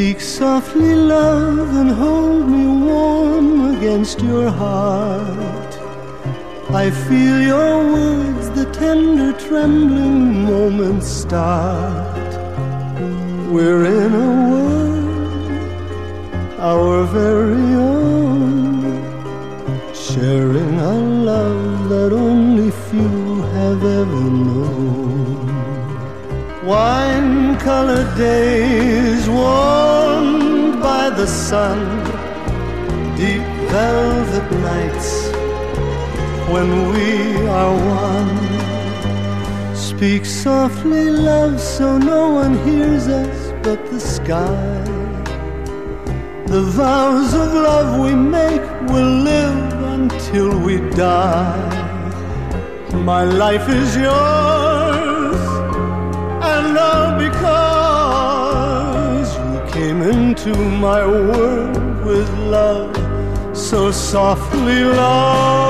Speak softly, love, and hold me warm against your heart. I feel your words, the tender, trembling moments start. We're in a world, our very own, sharing a love that only few have ever known. Wine colored days warmed by the sun, deep velvet nights when we are one. Speak softly, love, so no one hears us but the sky. The vows of love we make will live until we die. My life is yours, came into my world with love so softly, love.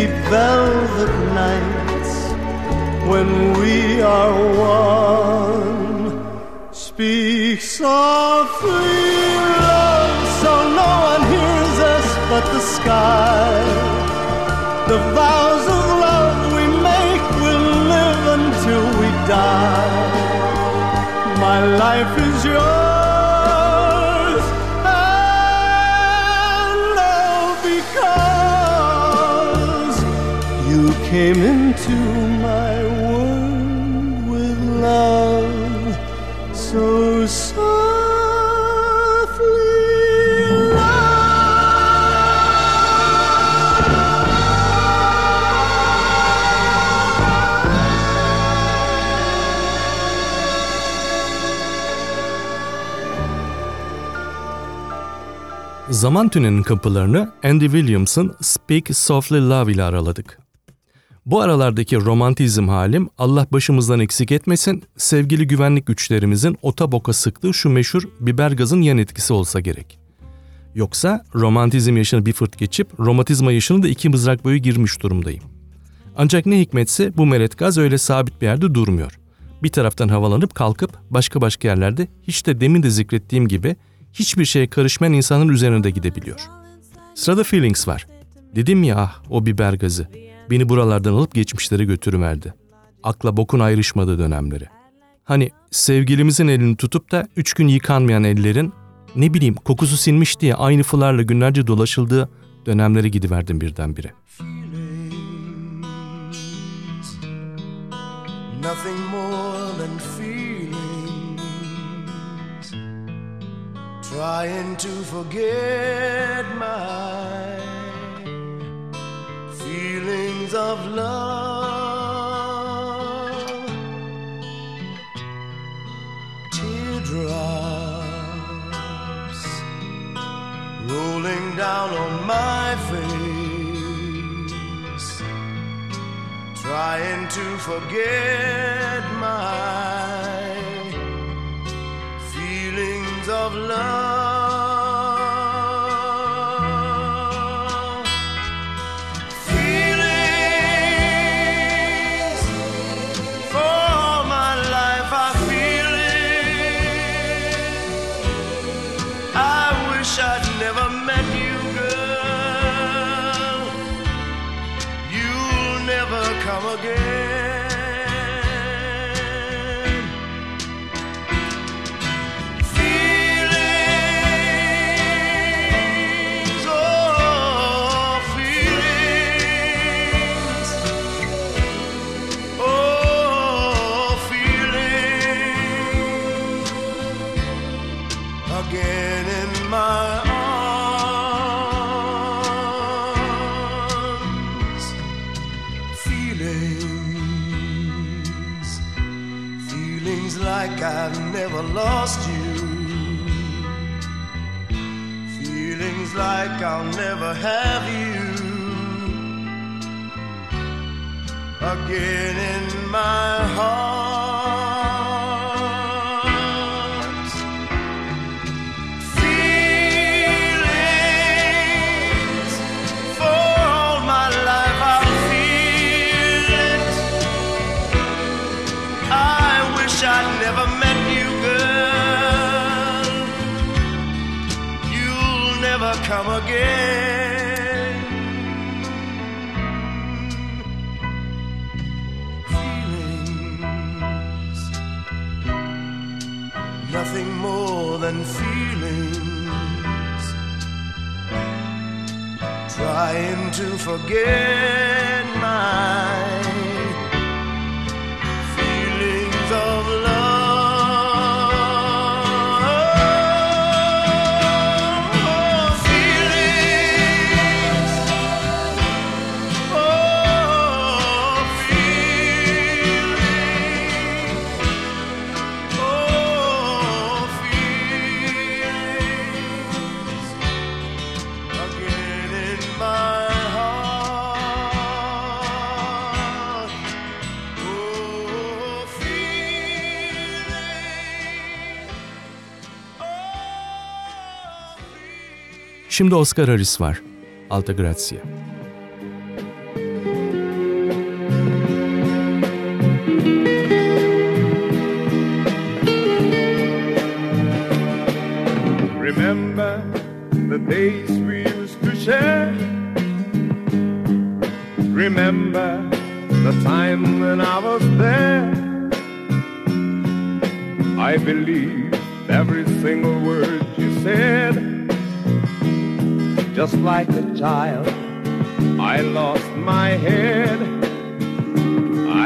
Deep velvet nights when we are one. Speak softly, love, so no one hears us but the sky. The vows of love we make will live until we die. My life is yours, came into my world with love so softly. Zaman tünelinin kapılarını Andy Williams'ın Speak Softly Love ile araladık. Bu aralardaki romantizm halim Allah başımızdan eksik etmesin, sevgili güvenlik güçlerimizin ota boka sıktığı şu meşhur biber gazın yan etkisi olsa gerek. Yoksa romantizm yaşını bir fırt geçip romatizma yaşını da iki mızrak boyu girmiş durumdayım. Ancak ne hikmetse bu meret gaz öyle sabit bir yerde durmuyor. Bir taraftan havalanıp kalkıp başka başka yerlerde hiç de demin de zikrettiğim gibi hiçbir şeye karışmayan insanın üzerine de gidebiliyor. Sırada Feelings var. Dedim ya ah o biber gazı. Beni buralardan alıp geçmişlere götürüverdi. Akla bokun ayrışmadığı dönemleri. Hani sevgilimizin elini tutup da üç gün yıkanmayan ellerin ne bileyim kokusu sinmiş diye aynı fılarla günlerce dolaşıldığı dönemlere gidiverdim birdenbire. nothing more than feelings. Trying to forget my feelings of love. Teardrops rolling down on my face trying to forget my feelings of love. Like I'll never have you again in my heart. To forget my Şimdi Oscar Harris var. Alta. Remember the days we used to share. Remember the time when I was there. I believed every single word you said. Just like a child, I lost my head.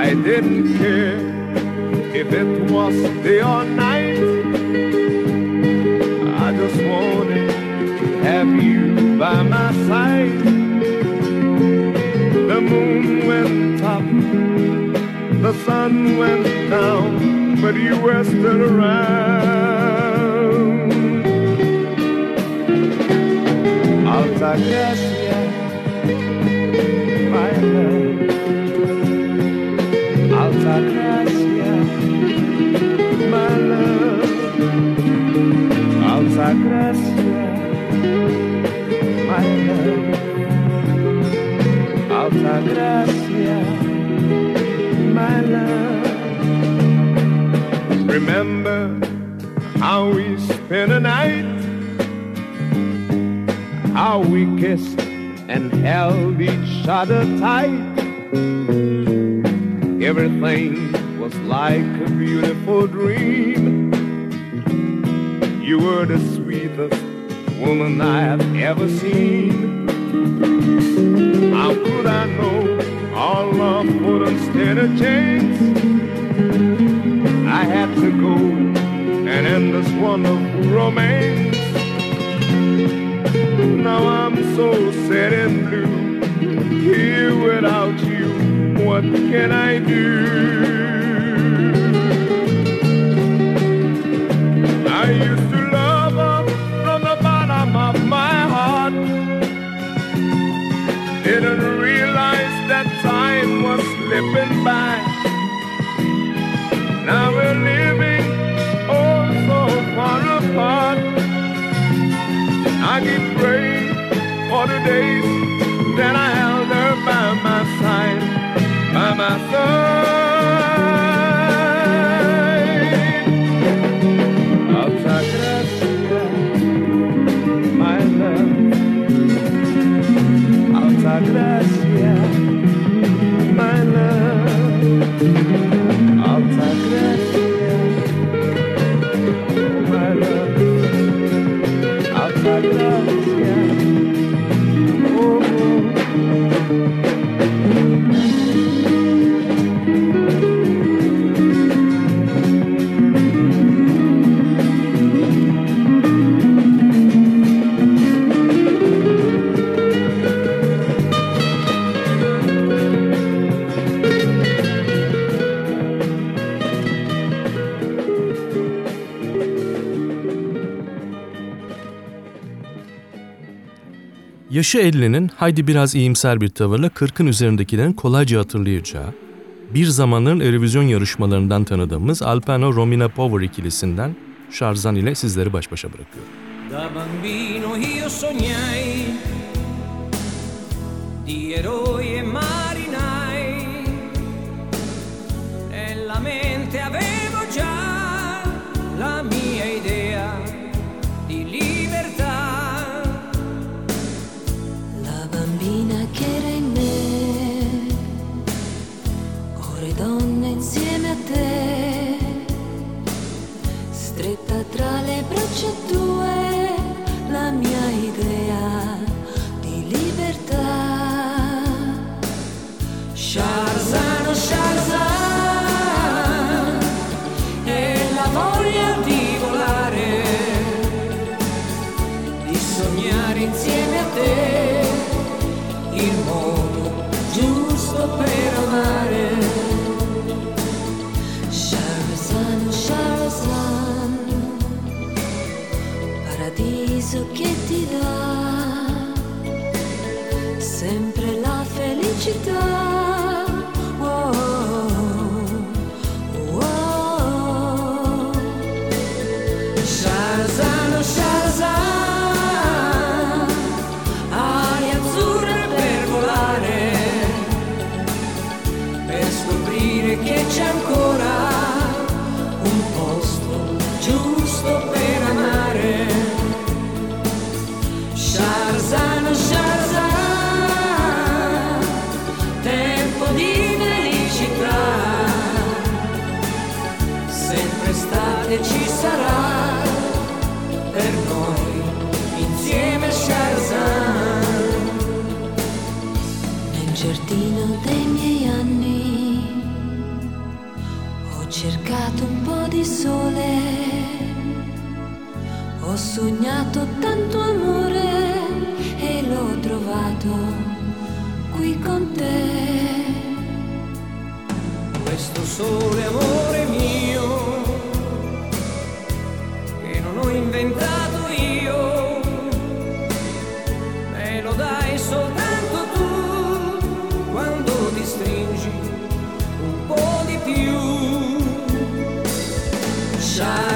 I didn't care if it was day or night. I just wanted to have you by my side. The moon went up, the sun went down, but you were still around. I guess, yeah, my love. Alta gracia, my love. Alta gracia, my love. Alta gracia, my love. Remember how we spent a night how we kissed and held each other tight. Everything was like a beautiful dream. You were the sweetest woman I have ever seen. How could I know our love wouldn't stand a chance? I had to go and end this wonderful romance. Now I'm so sad and blue, here without you. What can I do? I used to love her from the bottom of my heart. Didn't realize that time was slipping by. Days that I held her by my side, by my side. Yaşı 50'nin haydi biraz iyimser bir tavırla 40'ın üzerindekilerin kolayca hatırlayacağı, bir zamanların Eurovision yarışmalarından tanıdığımız Alpano Romina Power ikilisinden Şarzan ile sizleri baş başa bırakıyorum. Da bambino io sognai sei soltanto tu quando ti stringi un po' di più. Shine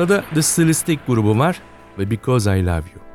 Sırada The Stylistic grubu var ve Because I Love You.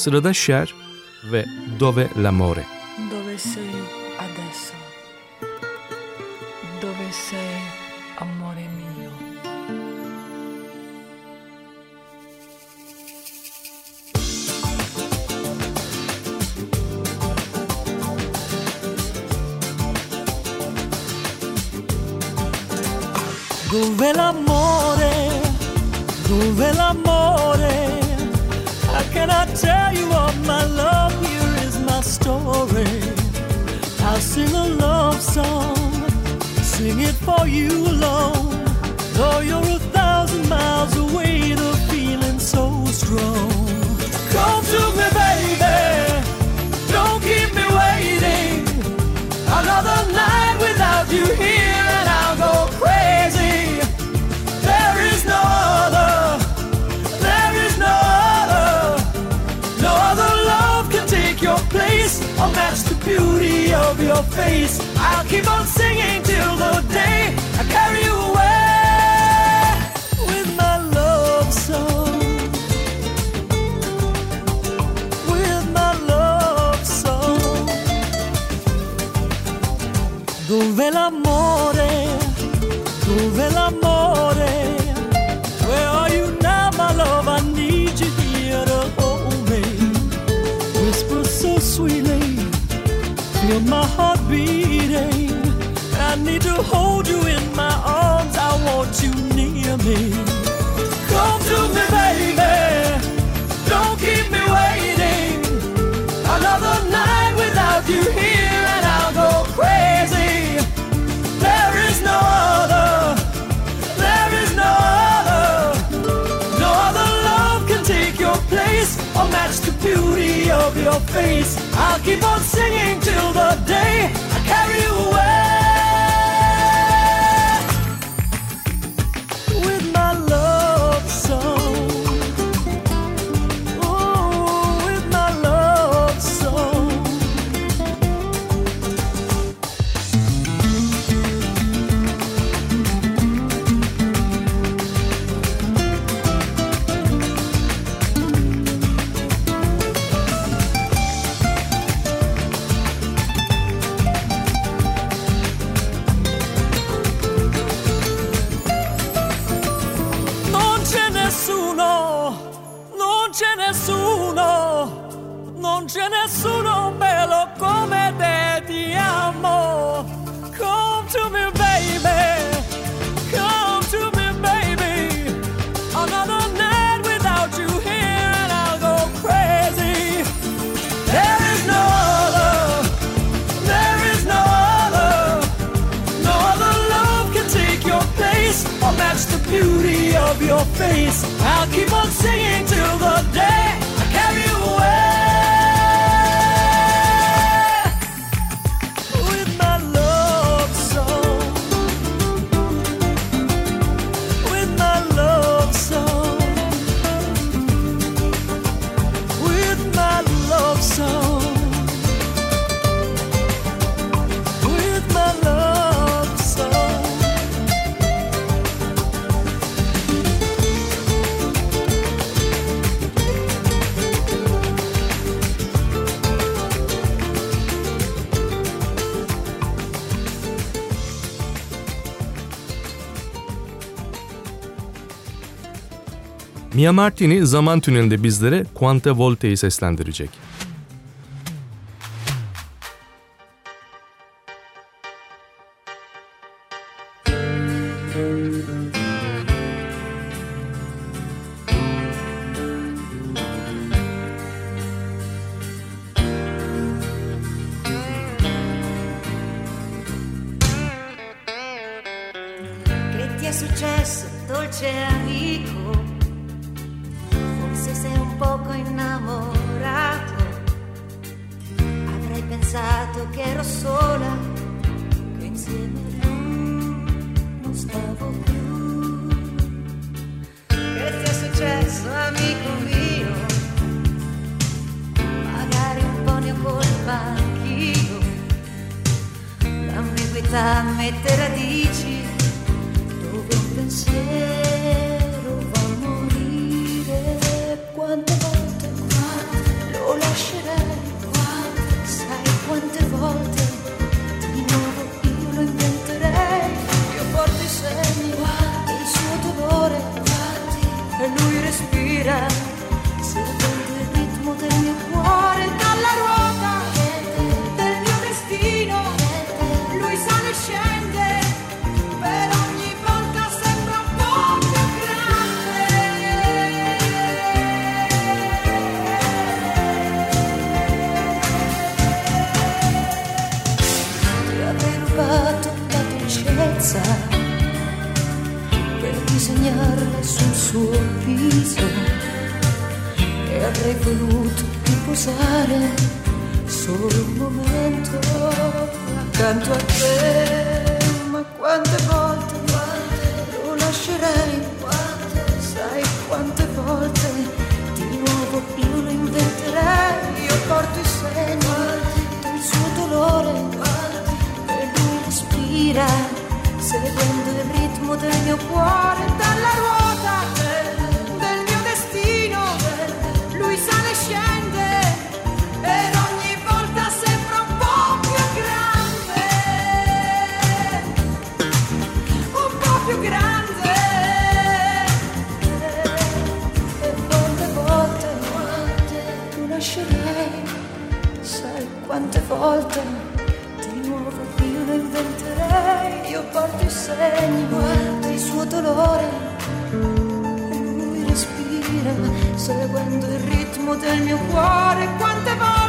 Sırada Cher ve Dove l'amore. Dove sei adesso? Dove sei, amore mio? Dove l'amore, dove l'amore? Can I tell you of my love? Here is my story. I'll sing a love song, sing it for you alone. Though you're a thousand miles away, the feeling's so strong. Come to me, baby. Don't keep me waiting. Another night without you here, of your face. I'll keep on singing till the day feel my heart beating. I need to hold you in my arms. I want you near me. Come to me, baby. Don't keep me waiting. Another night without you here, and I'll go crazy. There is no other. There is no other. No other love can take your place or match the beauty of your face. I'll keep on singing till the day Mia Martini zaman tünelinde bizlere Quante Volte'yi seslendirecek. Accanto a te ma quante volte lo lascerei? Sai quante volte di nuovo io lo inventerei? Io porto i segni del suo dolore e lui respira seguendo il ritmo del mio cuore dalla ruota segni del suo dolore. Lui respira seguendo il ritmo del mio cuore. Quante volte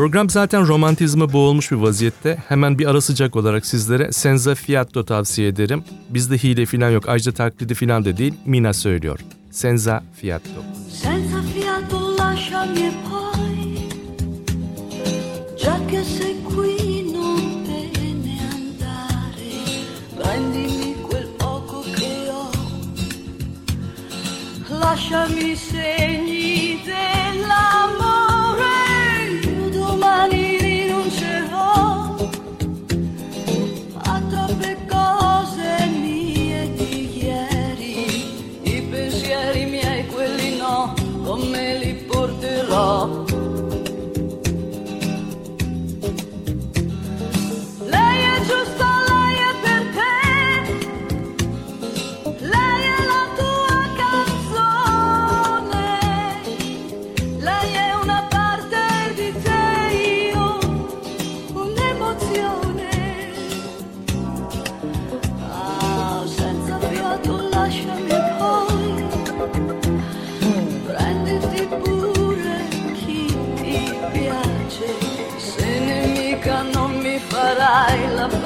Program zaten romantizme boğulmuş bir vaziyette. Hemen bir ara sıcak olarak sizlere Senza Fiatto tavsiye ederim. Bizde hile falan yok. Ayrıca taklidi falan da değil. Mina söylüyor. Senza Fiatto. Senza fiato lasciami poi, già che sei qui non te ne andare, prendimi quel poco che ho, lasciami i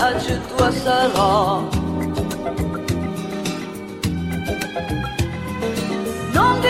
ajut-o serà. Non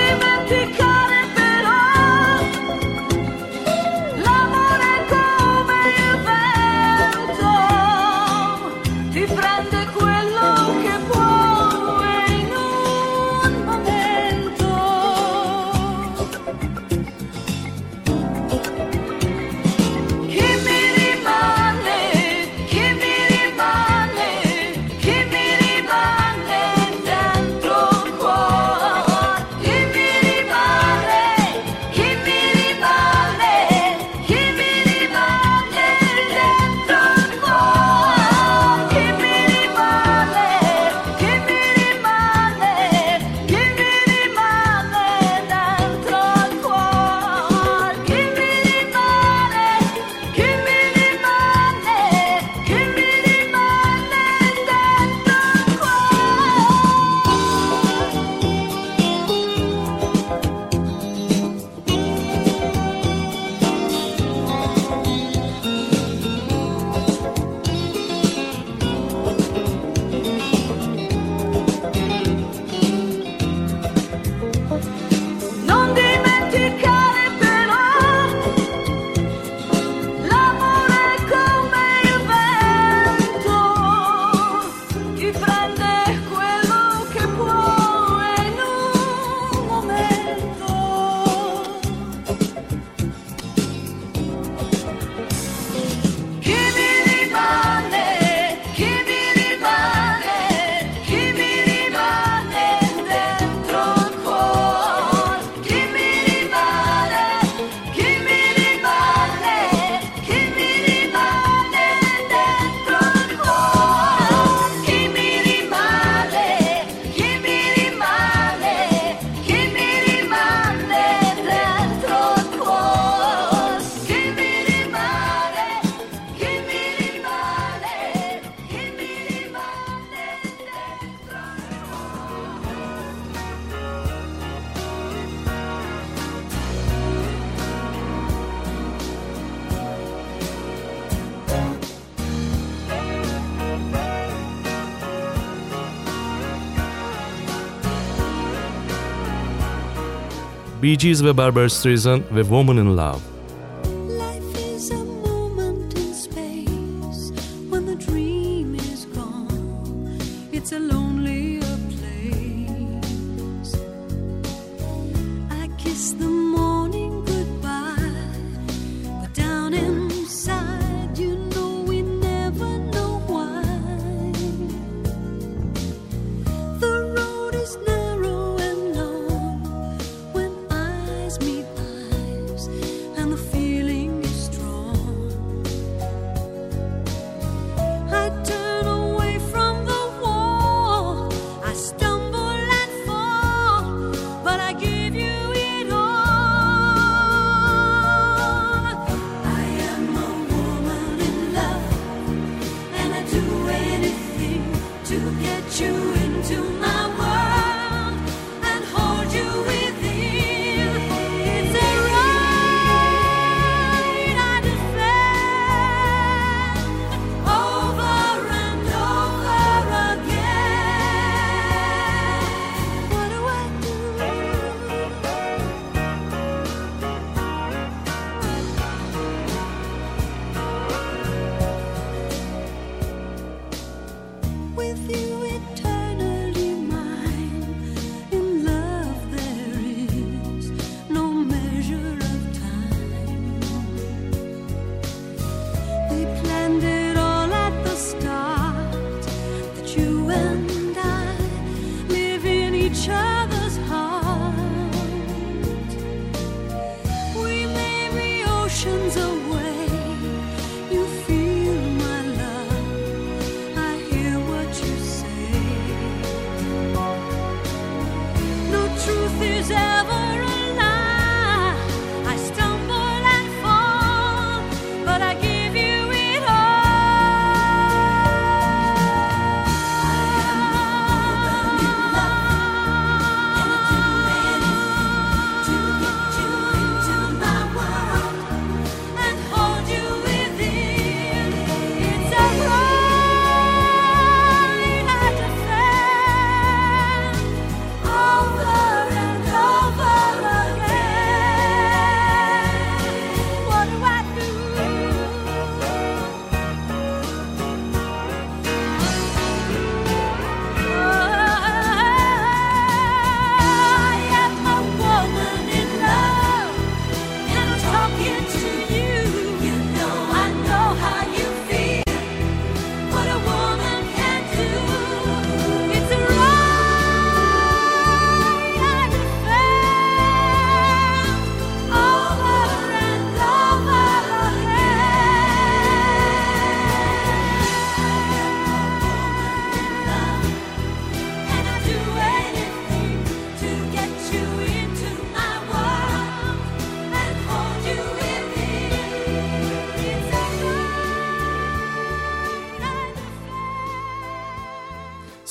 Bee Gees ve Barbra Streisand ve Woman in Love.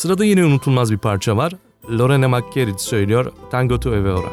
Sırada yine unutulmaz bir parça var. Lorena McCarrick söylüyor Tango to Evora.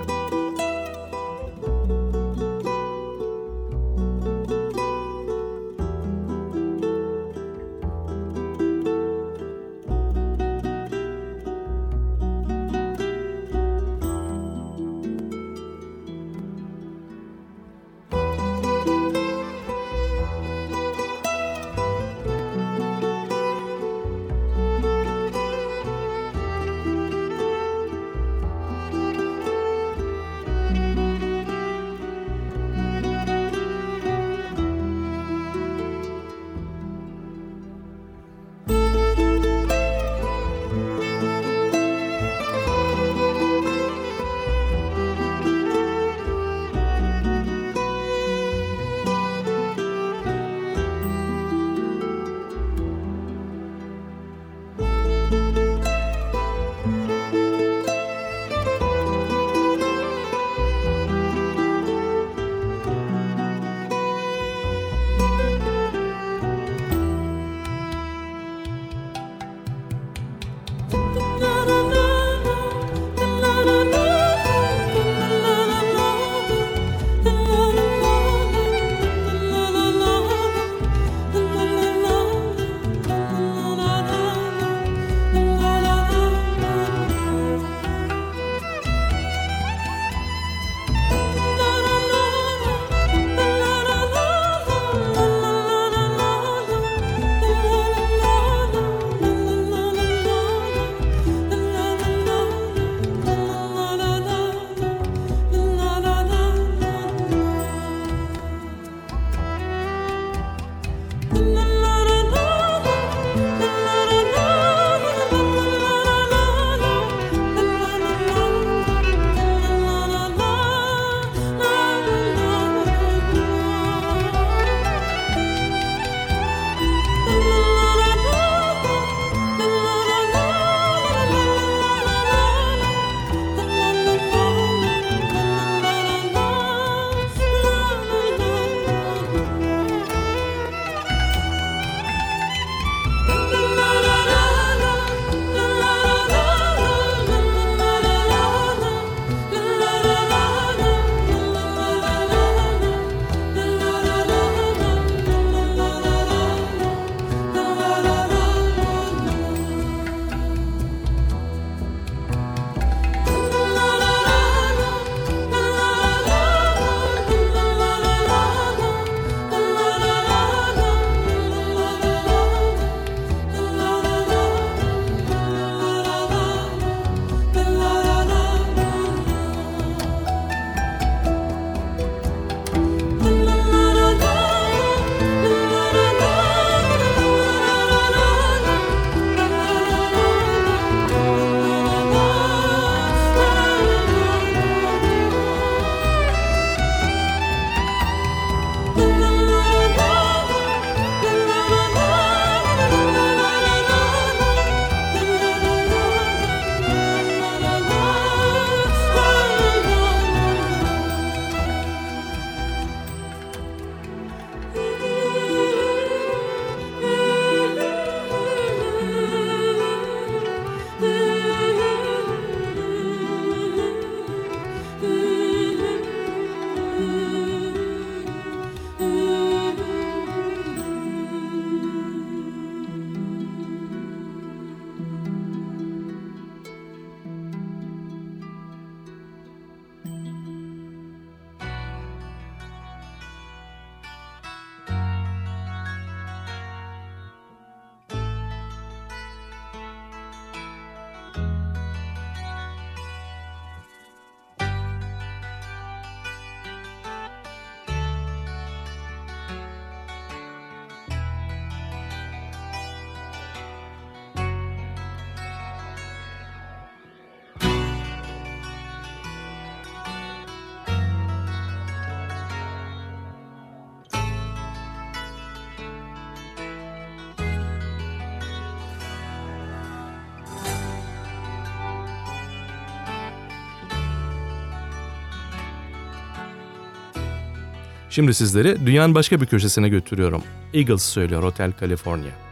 Şimdi sizleri dünyanın başka bir köşesine götürüyorum. Eagles söylüyor Hotel California.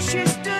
precious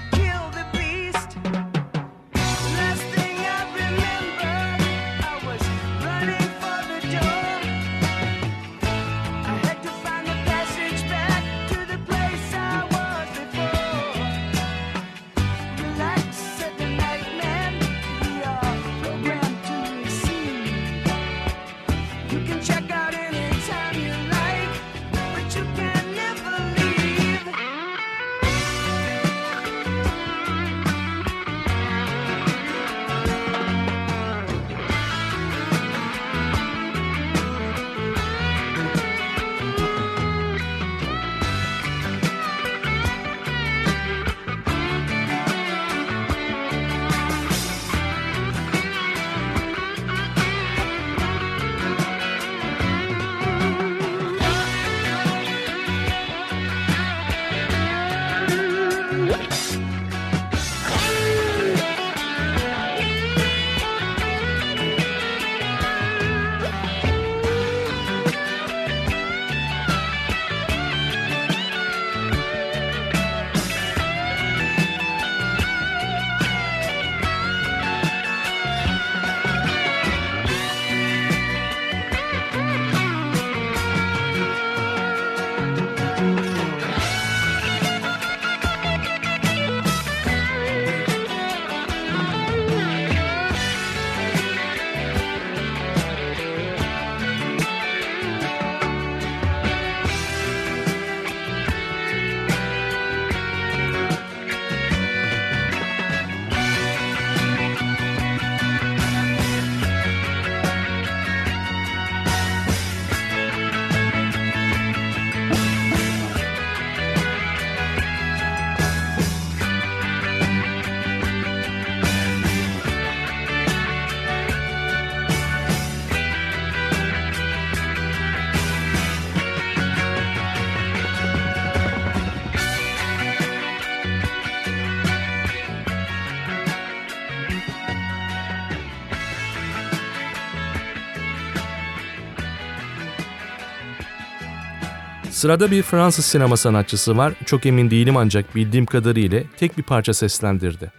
Sırada bir Fransız sinema sanatçısı var. Çok emin değilim ancak bildiğim kadarıyla tek bir parça seslendirdi.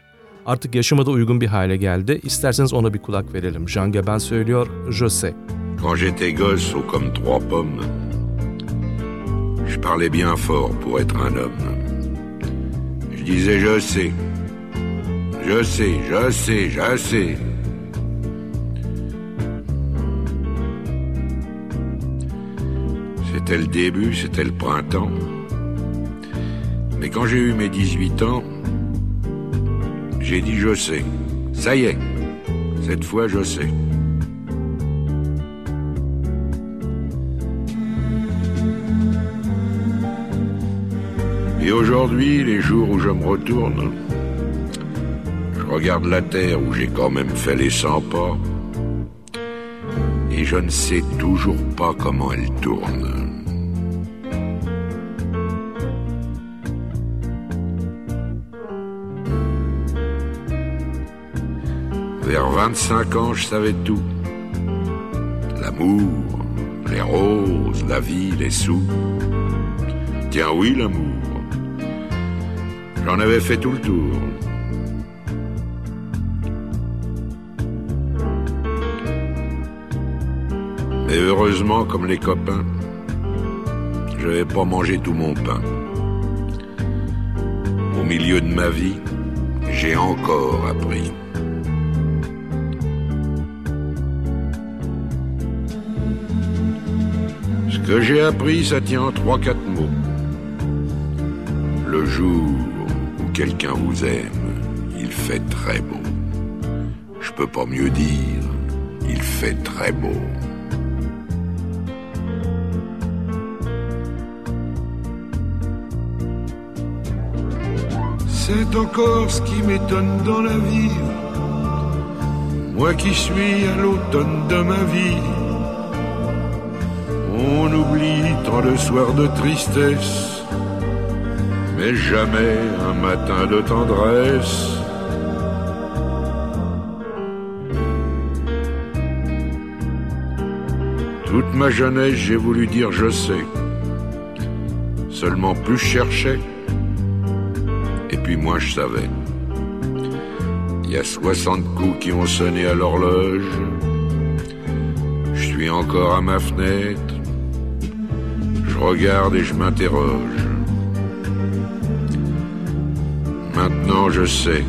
Artık yaşıma da uygun bir hale geldi. İsterseniz ona bir kulak verelim. Jean Gabin söylüyor, Je sais. Quand j'étais gosse, haut comme trois pommes, je parlais bien fort pour être un homme. Je disais je sais, je sais, je sais, je sais. C'était le début, c'était le printemps. Mais quand j'ai eu mes 18 ans, j'ai dit je sais. Ça y est, cette fois je sais. Et aujourd'hui, les jours où je me retourne, je regarde la terre où j'ai quand même fait les 100 pas, et je ne sais toujours pas comment elle tourne. Vers 25 ans, je savais tout. L'amour, les roses, la vie, les sous. Tiens oui, l'amour. J'en avais fait tout le tour. Mais heureusement, comme les copains, je n'avais pas mangé tout mon pain. Au milieu de ma vie, j'ai encore appris. Que j'ai appris, ça tient en trois, quatre mots. Le jour où quelqu'un vous aime, il fait très beau. Je peux pas mieux dire, il fait très beau. C'est encore ce qui m'étonne dans la vie. Moi qui suis à l'automne de ma vie. Oublie tant de soirs de tristesse, mais jamais un matin de tendresse. Toute ma jeunesse, j'ai voulu dire je sais. Seulement plus je cherchais, et puis moins je savais. Il y a 60 coups qui ont sonné à l'horloge. Je suis encore à ma fenêtre. Regarde et je m'interroge. Maintenant je sais.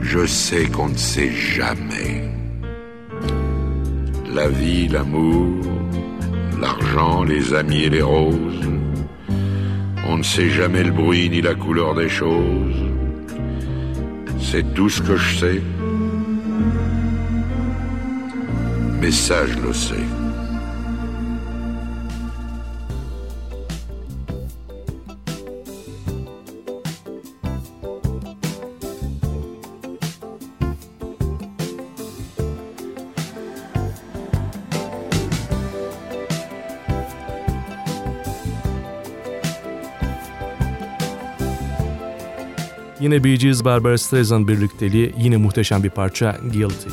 Je sais qu'on ne sait jamais. La vie, l'amour, l'argent, les amis et les roses. On ne sait jamais le bruit ni la couleur des choses. C'est tout ce que je sais. Mais ça, je le sais. Yine Bee Gees Barbara Streisand birlikteliği yine muhteşem bir parça Guilty.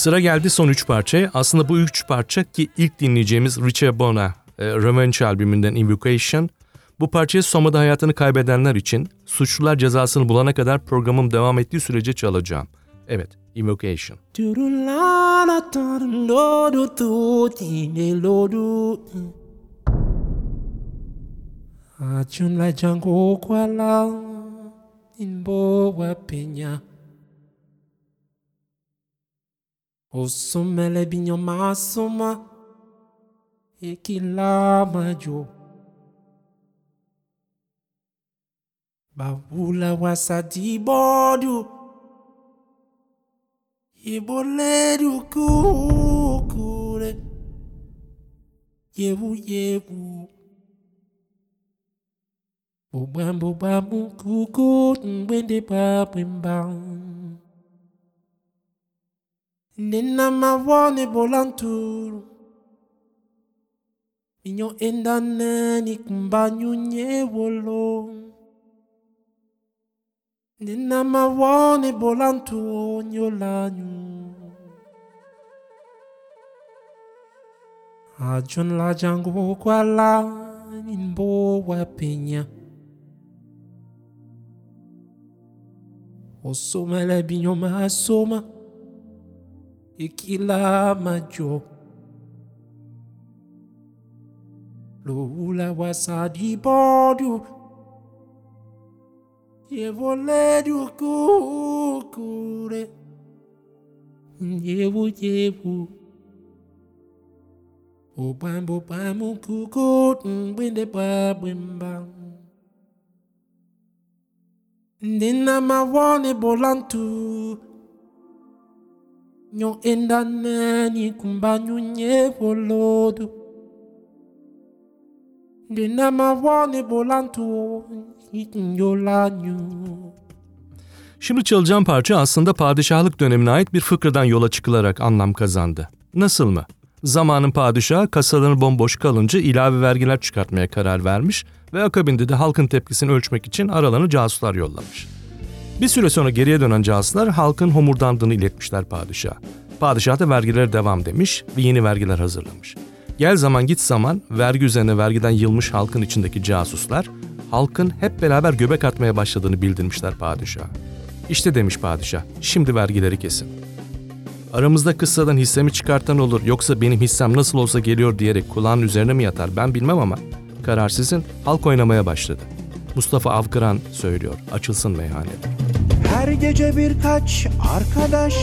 Sıra geldi son üç parçaya. Aslında bu üç parça ki ilk dinleyeceğimiz Richie Bona e, Revenge albümünden Invocation. Bu parçayı Soma'da hayatını kaybedenler için suçlular cezasını bulana kadar programım devam ettiği sürece çalacağım. Evet, Invocation. Achun la jango kwala Inbo wa penya Osumele binyo masuma Ekila majo Bawula wasadi bodu Iboledu kukure Yewu yewu Bubam bubam kuku Mwende babwimbang Nena mawone bolanturu. Minyo enda nani kumbanyu nyewolo. Nena mawone bolantu nyolanyu Ajon la jango kwa la Ninbo wa penya Osoma la binyo masoma Ikila ikilamajo loula wasadi bodu. Yevoledu kukure. Yevu yevu Bobam bobam kukut bwinde ba bimba. Nina ma wane bolantu. Nyo enda nani kumbanyu nyevolodu Nina mawone bolantu Yolanyu Şimdi çalacağım parça aslında padişahlık dönemine ait bir fıkradan yola çıkılarak anlam kazandı. Nasıl mı? Zamanın padişahı kasalarını bomboş kalınca ilave vergiler çıkartmaya karar vermiş ve akabinde de halkın tepkisini ölçmek için aralarına casuslar yollamış. Bir süre sonra geriye dönen casuslar halkın homurdandığını iletmişler padişaha. Padişah da vergilere devam demiş ve yeni vergiler hazırlamış. Gel zaman git zaman vergi üzerine vergiden yılmış halkın içindeki casuslar halkın hep beraber göbek atmaya başladığını bildirmişler padişaha. İşte demiş padişah, şimdi vergileri kesin. Aramızda kıssadan hissemi çıkartan olur yoksa benim hissem nasıl olsa geliyor diyerek kulağın üzerine mi yatar ben bilmem ama karar sizin halk oynamaya başladı. Mustafa Avkıran söylüyor açılsın meyhane. Her gece birkaç arkadaş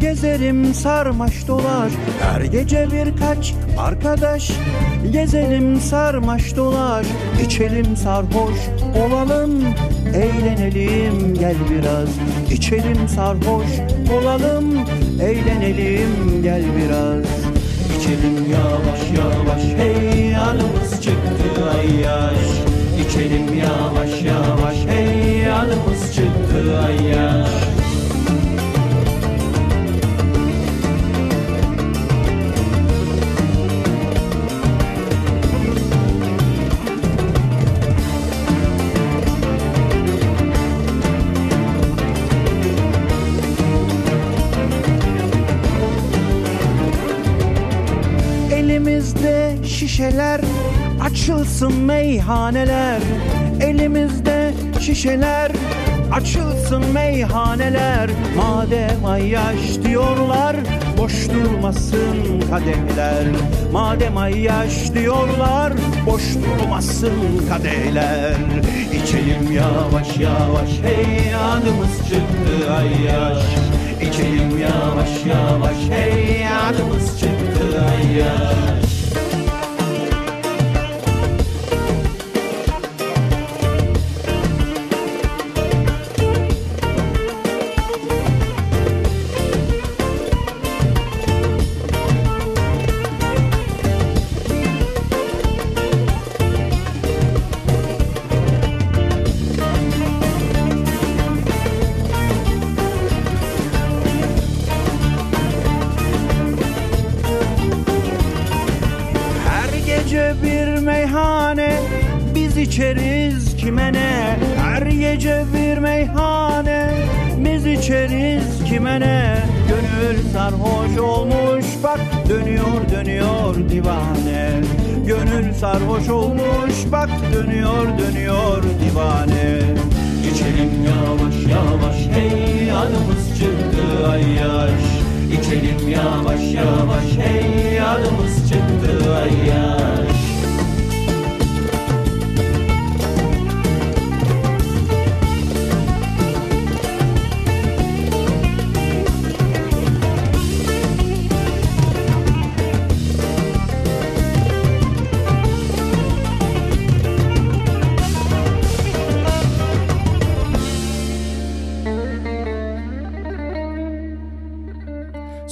gezerim sarmaş dolaş Her gece birkaç arkadaş gezelim sarmaş dolaş İçelim sarhoş olalım eğlenelim gel biraz. İçelim sarhoş olalım eğlenelim gel biraz. İçelim yavaş yavaş hey yanımız çıktı ay yaş. İçelim yavaş yavaş hey yanımız çıktı ay yaş Elimizde şişeler açılsın meyhaneler. Elimizde şişeler açılsın meyhaneler. Madem ay yaş diyorlar boş durmasın kadehler. Madem ay yaş diyorlar boş durmasın kadehler. İçelim yavaş yavaş hey adımız çıktı ay yaş. İçelim yavaş yavaş hey adımız çıktı ay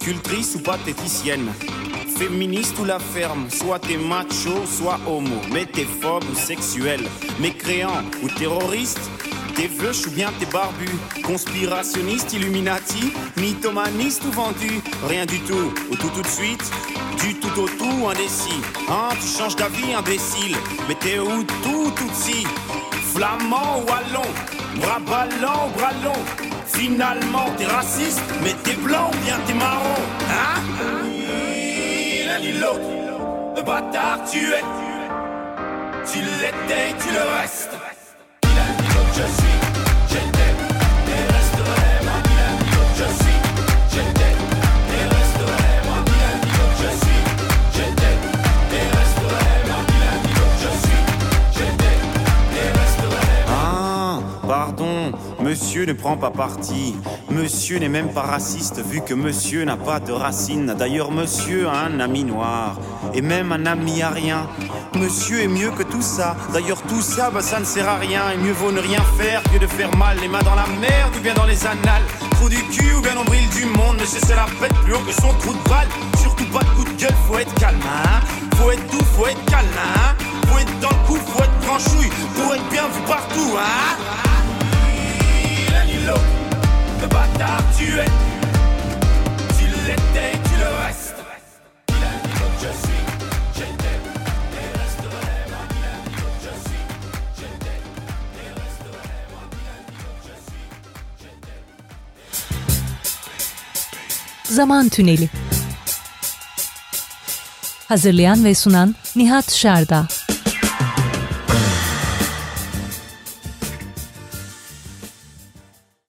Cultrice ou pathéticienne. Féministe ou la ferme Soit t'es macho, soit homo. Mais t'es phobe ou sexuel. Mécréant ou terroriste T'es veuche ou bien t'es barbu. Conspirationniste, illuminati Mythomaniste ou vendu. Rien du tout, ou tout tout de suite Du tout au tout, indécis. Hein, tu changes d'avis, imbécile. Mais t'es où tout, tout si? Flamand ou wallon Bras ballants ou bras longs Finalement t'es raciste Mais t'es blanc ou bien t'es marron Hein? L'un ni l'autre, le bâtard tu es, tu l'étais, tu le restes. Ni l'un ni l'autre je suis, monsieur ne prend pas parti. Monsieur n'est même pas raciste vu que monsieur n'a pas de racines. D'ailleurs, monsieur a un ami noir et même un ami à rien. Monsieur est mieux que tout ça. D'ailleurs, tout ça, bah, ça ne sert à rien. Et mieux vaut ne rien faire que de faire mal. Les mains dans la merde ou bien dans les annales. Trou du cul ou bien nombril du monde. Monsieur, c'est la pète plus haut que son trou de balle. Surtout pas de coup de gueule, faut être calme, hein. Faut être doux, faut être calme, hein. Faut être dans le coup, faut être tranchouille. Pour être bien vu partout, hein. kilo Ne bâtard tu es. Tu l'étais, tu le restes. Il a dit comme je suis, Zaman Tüneli. Hazırlayan ve sunan Nihat Şerda